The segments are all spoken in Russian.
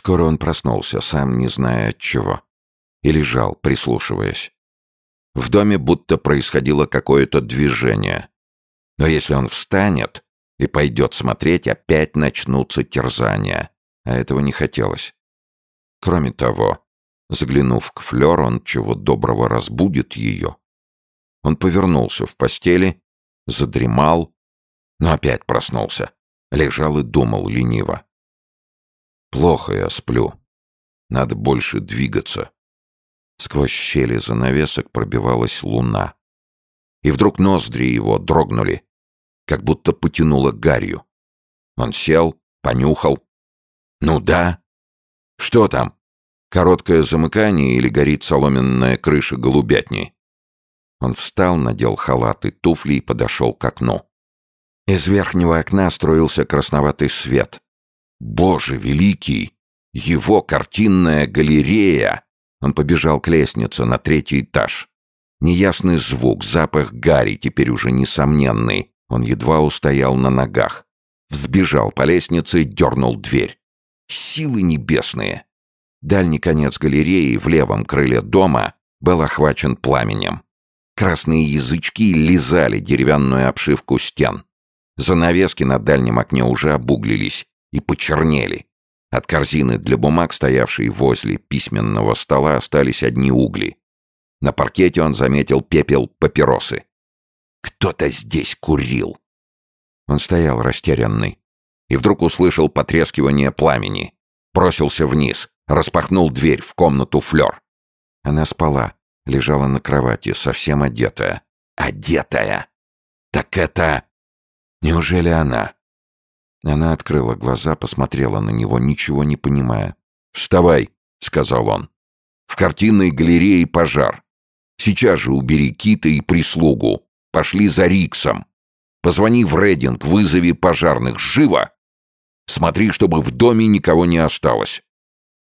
Скоро он проснулся, сам не зная от чего. И лежал, прислушиваясь. В доме будто происходило какое-то движение. Но если он встанет и пойдет смотреть, опять начнутся терзания. А этого не хотелось. Кроме того, заглянув к Флёр, он чего доброго разбудит ее. Он повернулся в постели, задремал, но опять проснулся. Лежал и думал лениво. «Плохо я сплю. Надо больше двигаться». Сквозь щели занавесок пробивалась луна. И вдруг ноздри его дрогнули, как будто потянуло гарью. Он сел, понюхал. «Ну да. Что там? Короткое замыкание или горит соломенная крыша голубятни?» Он встал, надел халат и туфли и подошел к окну. Из верхнего окна строился красноватый свет. Боже великий! Его картинная галерея! Он побежал к лестнице на третий этаж. Неясный звук, запах гари, теперь уже несомненный. Он едва устоял на ногах. Взбежал по лестнице, дернул дверь. Силы небесные! Дальний конец галереи в левом крыле дома был охвачен пламенем. Красные язычки лизали деревянную обшивку стен. Занавески на дальнем окне уже обуглились и почернели. От корзины для бумаг, стоявшей возле письменного стола, остались одни угли. На паркете он заметил пепел папиросы. Кто-то здесь курил. Он стоял растерянный и вдруг услышал потрескивание пламени. Бросился вниз, распахнул дверь в комнату Флёр. Она спала, лежала на кровати, совсем одетая. Одетая! Так это... Неужели она? Она открыла глаза, посмотрела на него, ничего не понимая. «Вставай», — сказал он. «В картинной галерее пожар. Сейчас же убери Кита и прислугу. Пошли за Риксом. Позвони в Рединг, вызови пожарных. Живо! Смотри, чтобы в доме никого не осталось».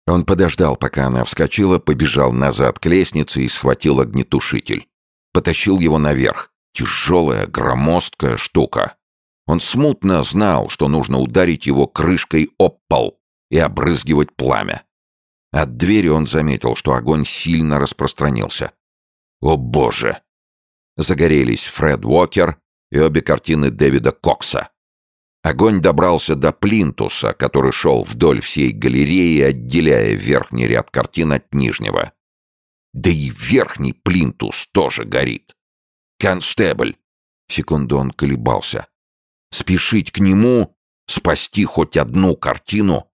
Он подождал, пока она вскочила, побежал назад к лестнице и схватил огнетушитель. Потащил его наверх. Тяжелая, громоздкая штука. Он смутно знал, что нужно ударить его крышкой об пол и обрызгивать пламя. От двери он заметил, что огонь сильно распространился. О боже! Загорелись Фред Уокер и обе картины Дэвида Кокса. Огонь добрался до плинтуса, который шел вдоль всей галереи, отделяя верхний ряд картин от нижнего. Да и верхний плинтус тоже горит. «Констебль!» Секунду он колебался спешить к нему, спасти хоть одну картину.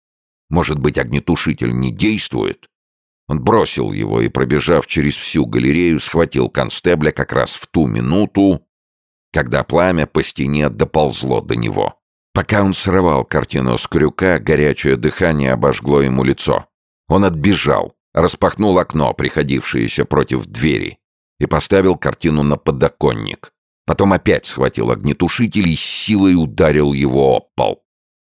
Может быть, огнетушитель не действует? Он бросил его и, пробежав через всю галерею, схватил констебля как раз в ту минуту, когда пламя по стене доползло до него. Пока он срывал картину с крюка, горячее дыхание обожгло ему лицо. Он отбежал, распахнул окно, приходившееся против двери, и поставил картину на подоконник. Потом опять схватил огнетушитель и силой ударил его об пол.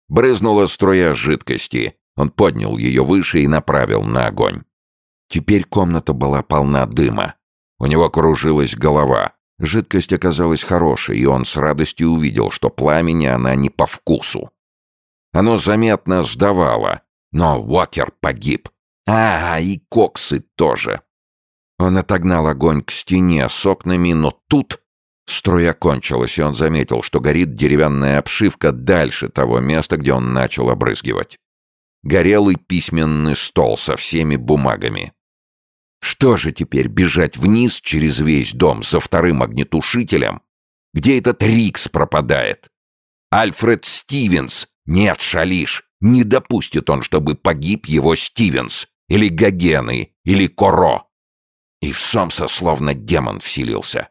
Брызнула струя жидкости. Он поднял ее выше и направил на огонь. Теперь комната была полна дыма. У него кружилась голова. Жидкость оказалась хорошей, и он с радостью увидел, что пламени она не по вкусу. Оно заметно сдавало, но Уокер погиб. А, и коксы тоже. Он отогнал огонь к стене с окнами, но тут Струя кончилась, и он заметил, что горит деревянная обшивка дальше того места, где он начал обрызгивать. Горел и письменный стол со всеми бумагами. Что же теперь, бежать вниз через весь дом со вторым огнетушителем? Где этот Рикс пропадает? Альфред Стивенс! Нет, шалиш! Не допустит он, чтобы погиб его Стивенс, или Гогены, или Коро. И в Сомса словно демон вселился.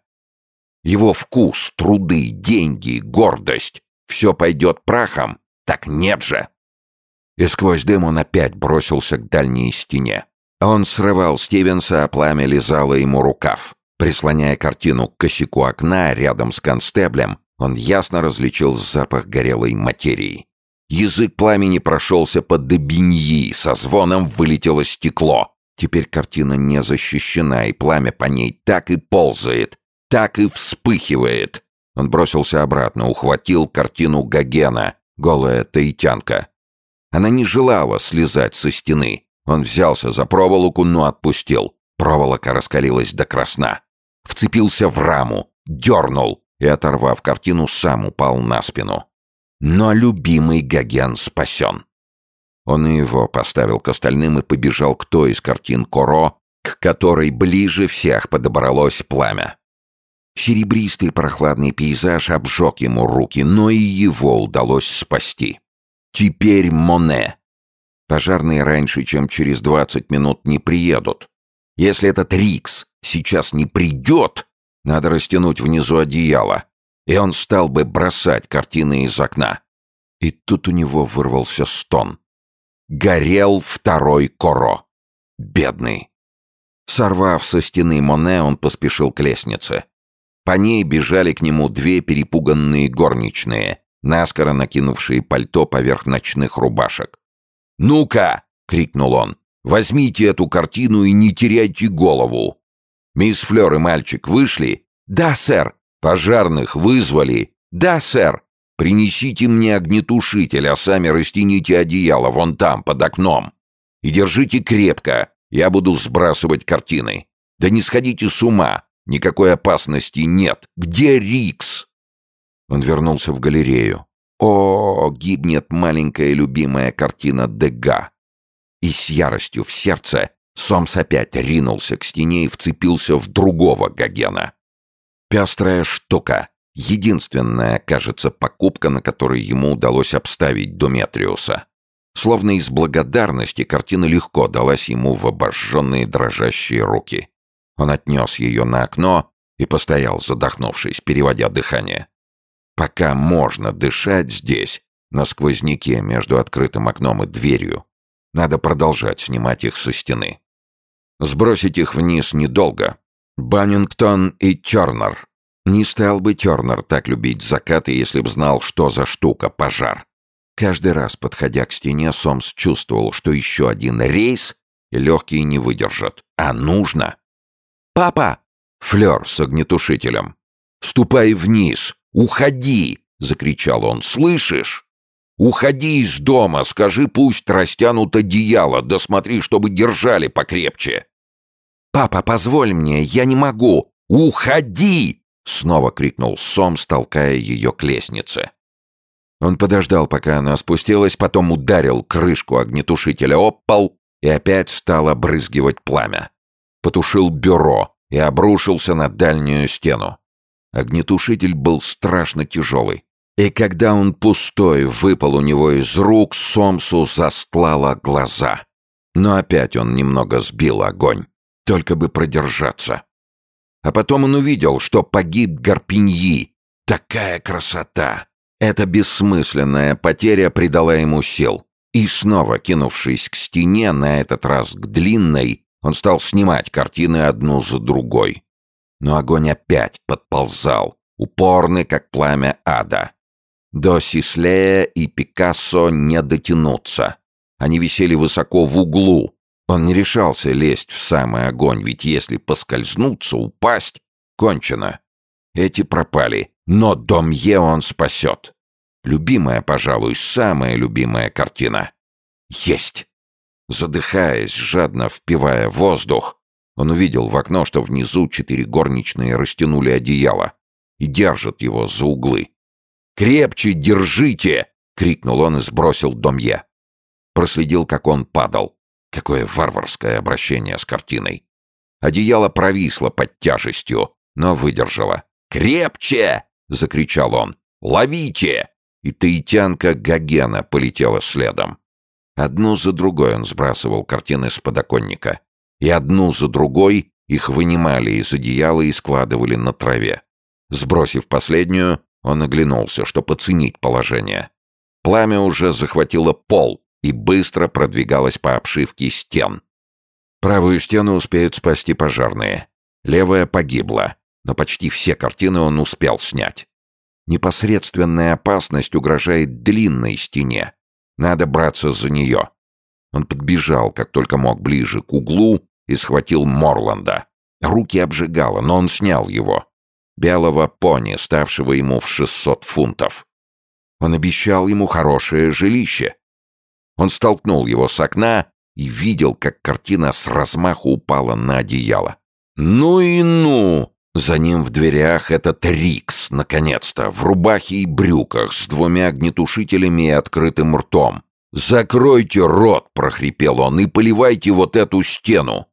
Его вкус, труды, деньги, гордость — все пойдет прахом? Так нет же! И сквозь дым он опять бросился к дальней стене. Он срывал Стивенса, а пламя лизало ему рукав. Прислоняя картину к косяку окна рядом с констеблем, он ясно различил запах горелой материи. Язык пламени прошелся по дебиньи, со звоном вылетело стекло. Теперь картина не защищена, и пламя по ней так и ползает, так и вспыхивает. Он бросился обратно, ухватил картину Гогена, голая таитянка. Она не желала слезать со стены. Он взялся за проволоку, но отпустил. Проволока раскалилась до красна. Вцепился в раму, дернул и, оторвав картину, сам упал на спину. Но любимый Гоген спасен. Он и его поставил к остальным и побежал к той из картин Коро, к которой ближе всех подобралось пламя. Серебристый прохладный пейзаж обжег ему руки, но и его удалось спасти. Теперь Моне. Пожарные раньше, чем через двадцать минут не приедут. Если этот Рикс сейчас не придет, надо растянуть внизу одеяло, и он стал бы бросать картины из окна. И тут у него вырвался стон. Горел второй коро. Бедный. Сорвав со стены Моне, он поспешил к лестнице. По ней бежали к нему две перепуганные горничные, наскоро накинувшие пальто поверх ночных рубашек. «Ну-ка!» — крикнул он. «Возьмите эту картину и не теряйте голову!» «Мисс Флёр и мальчик вышли?» «Да, сэр!» «Пожарных вызвали?» «Да, сэр!» «Принесите мне огнетушитель, а сами растяните одеяло вон там, под окном. И держите крепко, я буду сбрасывать картины. Да не сходите с ума, никакой опасности нет. Где Рикс?» Он вернулся в галерею. О, гибнет маленькая любимая картина Дега. И с яростью в сердце Сомс опять ринулся к стене и вцепился в другого Гогена. Пестрая штука. Единственная, кажется, покупка, на которой ему удалось обставить Дометриуса. Словно из благодарности картина легко далась ему в обожженные дрожащие руки. Он отнес ее на окно и постоял, задохнувшись, переводя дыхание. Пока можно дышать здесь, на сквозняке между открытым окном и дверью, надо продолжать снимать их со стены. Сбросить их вниз недолго. Баннингтон и Тернер. Не стал бы Тернер так любить закаты, если б знал, что за штука пожар. Каждый раз, подходя к стене, Сомс чувствовал, что еще один рейс и легкие не выдержат. А нужно. «Папа!» Флер с огнетушителем. «Ступай вниз! Уходи!» — закричал он. «Слышишь? Уходи из дома! Скажи, пусть растянут одеяло, да смотри, чтобы держали покрепче!» «Папа, позволь мне, я не могу! Уходи!» — снова крикнул Сомс, толкая ее к лестнице. Он подождал, пока она спустилась, потом ударил крышку огнетушителя об пол и опять стал обрызгивать пламя. Потушил бюро и обрушился на дальнюю стену. Огнетушитель был страшно тяжелый. И когда он пустой выпал у него из рук, Сомсу застлало глаза. Но опять он немного сбил огонь, только бы продержаться. А потом он увидел, что погиб Гарпиньи. Такая красота! Эта бессмысленная потеря придала ему сил. И снова, кинувшись к стене, на этот раз к длинной, он стал снимать картины одну за другой. Но огонь опять подползал, упорный, как пламя ада. До Сислея и Пикассо не дотянуться. Они висели высоко в углу. Он не решался лезть в самый огонь, ведь если поскользнуться, упасть, кончено. Эти пропали, но Домье он спасет. Любимая, пожалуй, самая любимая картина. Есть! Задыхаясь, жадно впивая воздух, он увидел в окно, что внизу четыре горничные растянули одеяло и держат его за углы. «Крепче держите!» — крикнул он и сбросил Домье. Проследил, как он падал. Какое варварское обращение с картиной. Одеяло провисло под тяжестью, но выдержало. «Крепче!» — закричал он. «Ловите!» И таитянка Гогена полетела следом. Одну за другой он сбрасывал картины с подоконника. И одну за другой их вынимали из одеяла и складывали на траве. Сбросив последнюю, он оглянулся, чтобы оценить положение. Пламя уже захватило пол и быстро продвигалось по обшивке стен. Правую стену успеют спасти пожарные. Левая погибла но почти все картины он успел снять. Непосредственная опасность угрожает длинной стене. Надо браться за нее. Он подбежал, как только мог, ближе к углу и схватил Морланда. Руки обжигало, но он снял его. Белого пони, ставшего ему в 600 фунтов. Он обещал ему хорошее жилище. Он столкнул его с окна и видел, как картина с размаху упала на одеяло. «Ну и ну!» За ним в дверях этот Рикс, наконец-то, в рубахе и брюках, с двумя огнетушителями и открытым ртом. «Закройте рот!» — прохрипел он, — «и поливайте вот эту стену!»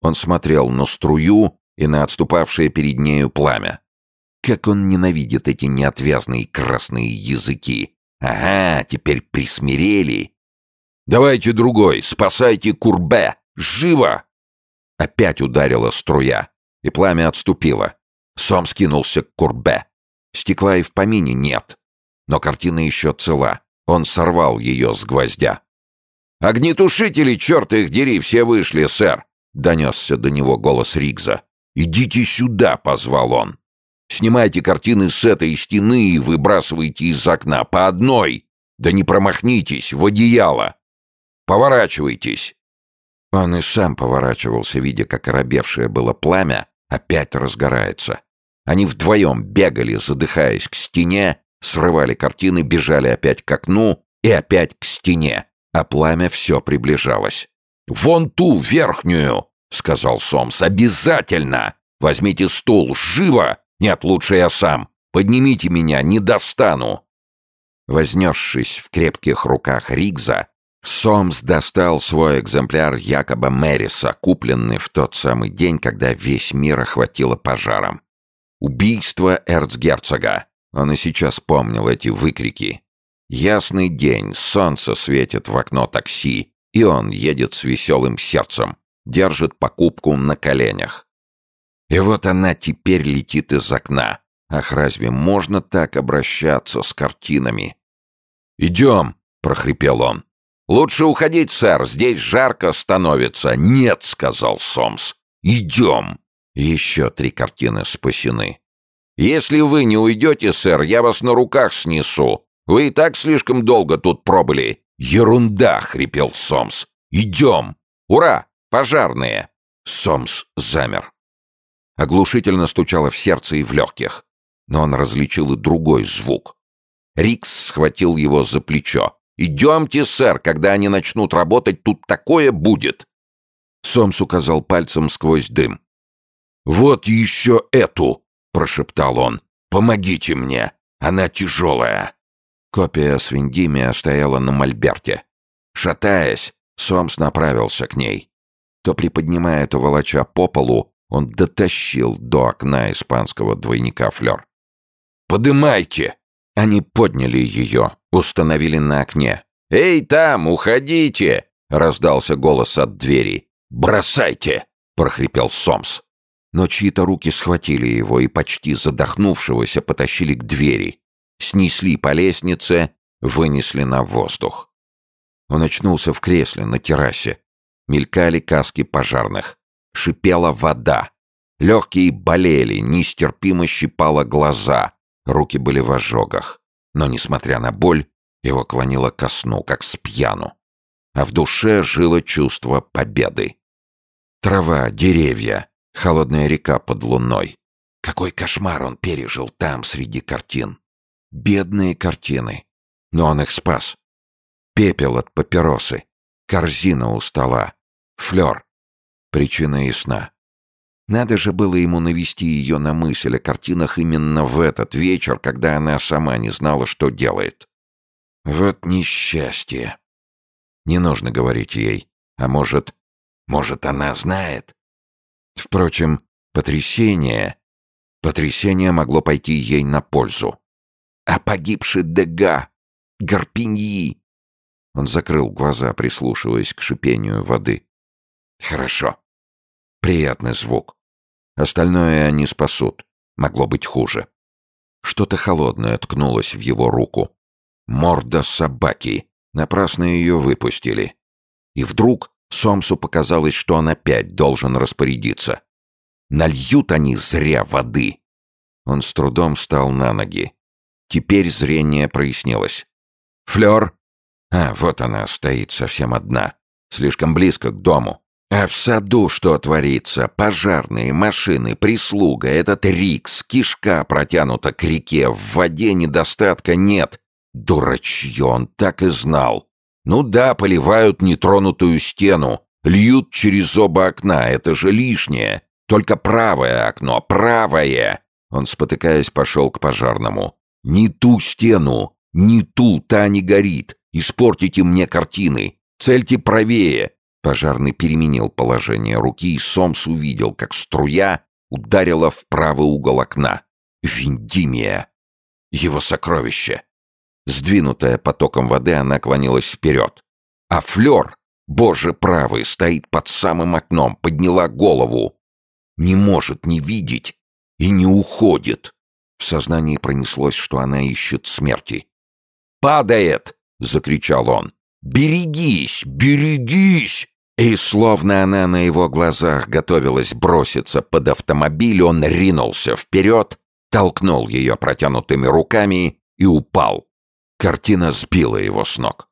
Он смотрел на струю и на отступавшее перед нею пламя. Как он ненавидит эти неотвязные красные языки! Ага, теперь присмирели. «Давайте другой, спасайте Курбе! Живо!» Опять ударила струя, и пламя отступило. Сом скинулся к Курбе. Стекла и в помине нет, но картина еще цела. Он сорвал ее с гвоздя. «Огнетушители, черт их дери, все вышли, сэр!» — донесся до него голос Ригза. «Идите сюда!» — позвал он. «Снимайте картины с этой стены и выбрасывайте из окна по одной! Да не промахнитесь, в одеяло! Поворачивайтесь!» Он и сам поворачивался, видя, как оробевшее было пламя опять разгорается. Они вдвоем бегали, задыхаясь к стене, срывали картины, бежали опять к окну и опять к стене, а пламя все приближалось. «Вон ту, верхнюю!» — сказал Сомс. «Обязательно! Возьмите стул, живо! Нет, лучше я сам. Поднимите меня, не достану!» Вознесшись в крепких руках Ригза, Сомс достал свой экземпляр Якоба Мэриса, купленный в тот самый день, когда весь мир охватило пожаром. Убийство эрцгерцога. Он и сейчас помнил эти выкрики. Ясный день, солнце светит в окно такси, и он едет с веселым сердцем, держит покупку на коленях. И вот она теперь летит из окна. Ах, разве можно так обращаться с картинами? «Идем!» — прохрипел он. «Лучше уходить, сэр, здесь жарко становится». «Нет», — сказал Сомс. «Идем». Еще три картины спасены. «Если вы не уйдете, сэр, я вас на руках снесу. Вы и так слишком долго тут пробыли». «Ерунда!» — хрипел Сомс. «Идем! Ура! Пожарные!» Сомс замер. Оглушительно стучало в сердце и в легких. Но он различил и другой звук. Рикс схватил его за плечо. «Идемте, сэр, когда они начнут работать, тут такое будет!» Сомс указал пальцем сквозь дым. «Вот еще эту!» — прошептал он. «Помогите мне! Она тяжелая!» Копия Свиндимия стояла на мольберте. Шатаясь, Сомс направился к ней. То приподнимая, то волоча по полу, он дотащил до окна испанского двойника Флёр. «Подымайте!» Они подняли ее, установили на окне. «Эй, там, уходите!» — раздался голос от двери. «Бросайте!» — прохрипел Сомс. Но чьи-то руки схватили его и почти задохнувшегося потащили к двери. Снесли по лестнице, вынесли на воздух. Он очнулся в кресле на террасе. Мелькали каски пожарных. Шипела вода. Легкие болели, нестерпимо щипало глаза. Руки были в ожогах. Но, несмотря на боль, его клонило ко сну, как с пьяну. А в душе жило чувство победы. Трава, деревья, холодная река под луной. Какой кошмар он пережил там, среди картин. Бедные картины. Но он их спас. Пепел от папиросы. Корзина у стола. Флёр. Причина ясна. Надо же было ему навести ее на мысль о картинах именно в этот вечер, когда она сама не знала, что делает. Вот несчастье. Не нужно говорить ей. А может, может, она знает? Впрочем, потрясение... Потрясение могло пойти ей на пользу. А погибший Дега, Гарпиньи... Он закрыл глаза, прислушиваясь к шипению воды. Хорошо. Приятный звук. Остальное они спасут. Могло быть хуже. Что-то холодное ткнулось в его руку. Морда собаки. Напрасно ее выпустили. И вдруг Сомсу показалось, что он опять должен распорядиться. Нальют они зря воды. Он с трудом встал на ноги. Теперь зрение прояснилось. Флёр? А, вот она стоит совсем одна. Слишком близко к дому. А в саду что творится? Пожарные, машины, прислуга, этот Рикс, кишка протянута к реке, в воде недостатка нет. Дурачье, он так и знал. Ну да, поливают нетронутую стену, льют через оба окна, это же лишнее. Только правое окно, правое. Он, спотыкаясь, пошел к пожарному. Не ту стену, не ту, та не горит. Испортите мне картины. Цельте правее. Пожарный переменил положение руки, и Сомс увидел, как струя ударила в правый угол окна. Виндимия. Его сокровище. Сдвинутая потоком воды, она клонилась вперед. А Флёр, боже правый, стоит под самым окном, подняла голову. Не может не видеть и не уходит. В сознании пронеслось, что она ищет смерти. «Падает!» — закричал он. «Берегись! Берегись!» И словно она на его глазах готовилась броситься под автомобиль, он ринулся вперед, толкнул ее протянутыми руками и упал. Картина сбила его с ног.